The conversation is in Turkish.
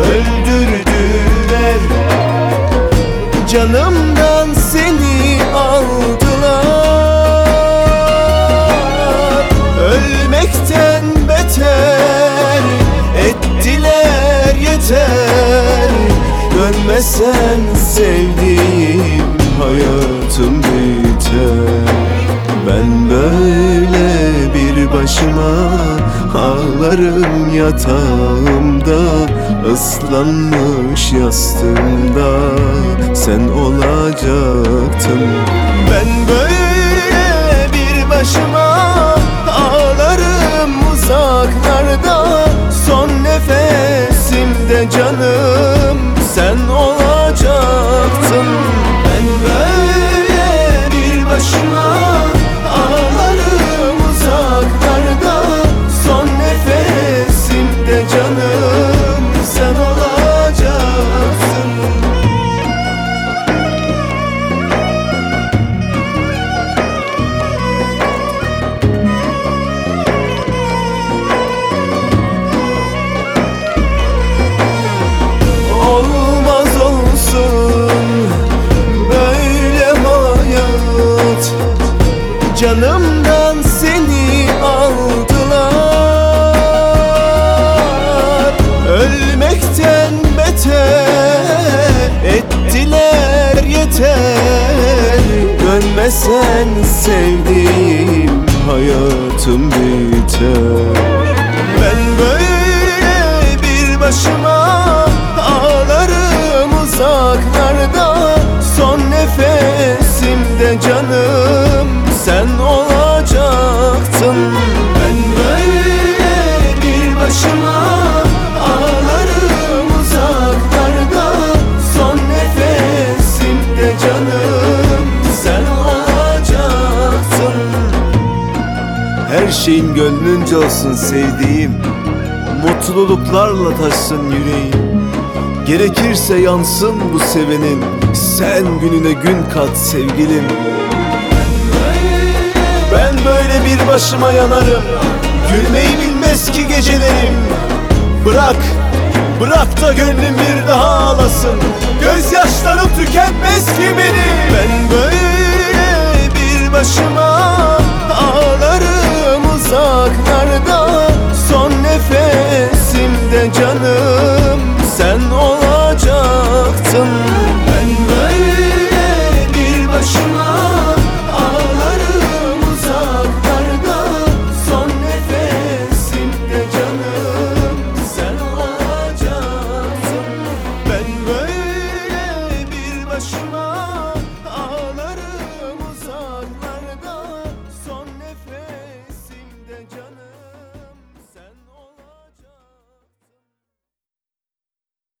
Öldürdüler Canımdan seni aldılar. Ölmekten beter Ettiler yeter. Dönmesen sevdiğim hayatım biter. Başıma ağlarım yatağımda ıslanmış yastığımda. Sen olacaktın. Ben böyle bir başıma Dönmesen sevdiğim hayatım biter. Ben böyle bir başıma ağlarım uzaklarda. Son nefesimde canım sen şeyin gönlünce olsun sevdiğim. Mutluluklarla taşsın yüreğim. Gerekirse yansın bu sevenin Sen gününe gün kat sevgilim. Ben böyle bir başıma yanarım. Gülmeyi bilmez ki gecelerim. Bırak, bırak da gönlüm bir daha ağlasın. Gözyaşlarım tükenmez ki benim yollarda Son nefesimde canım? Sen olacaktın.